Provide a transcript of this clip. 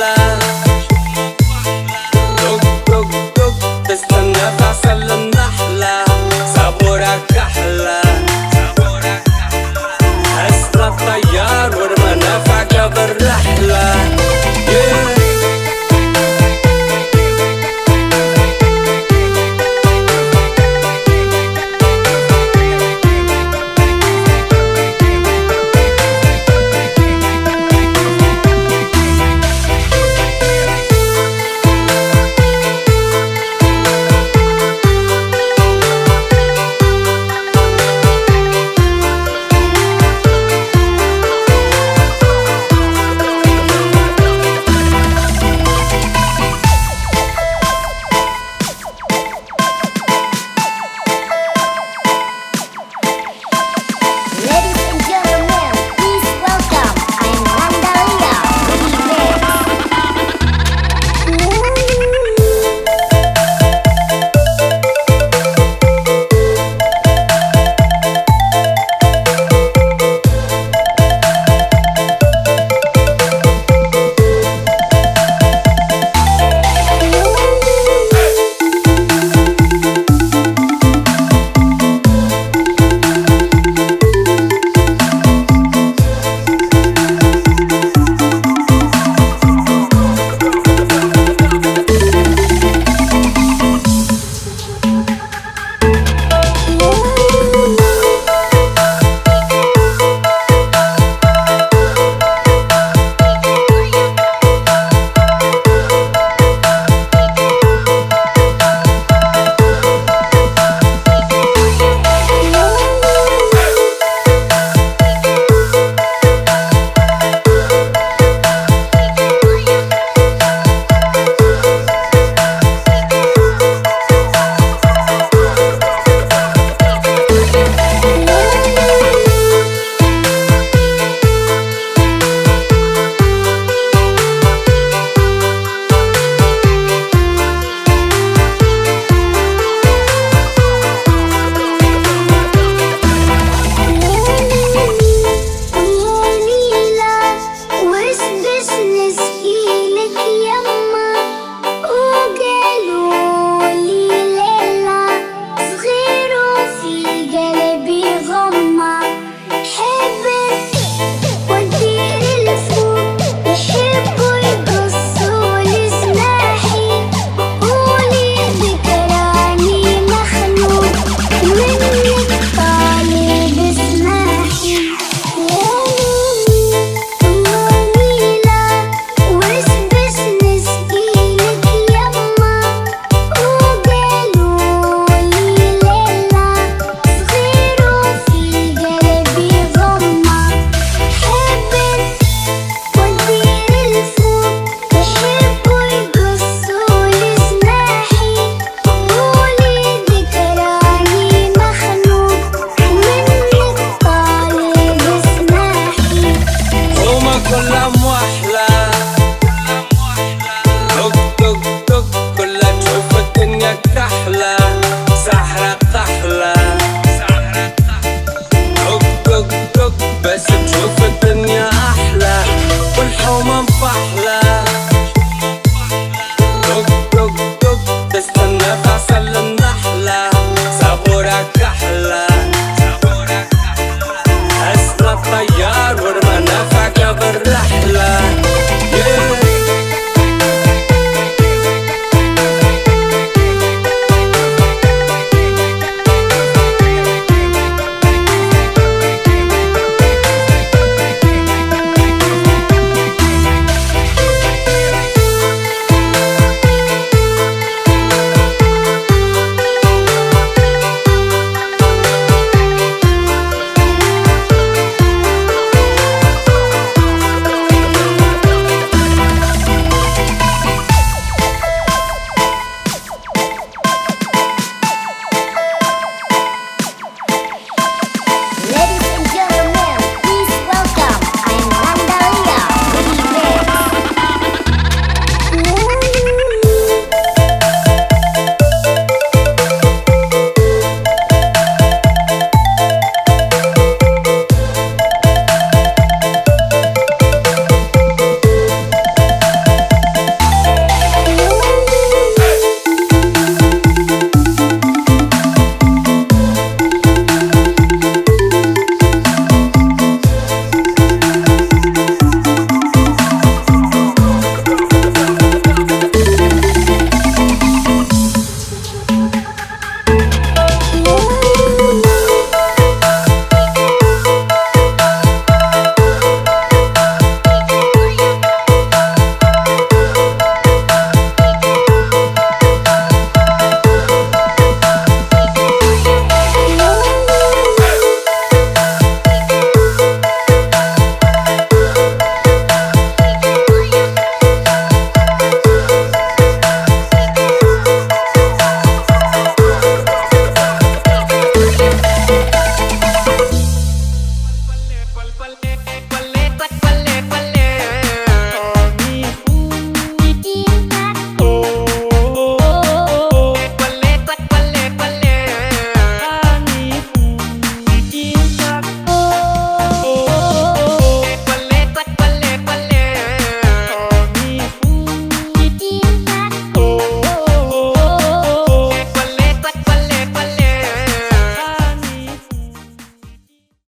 love. love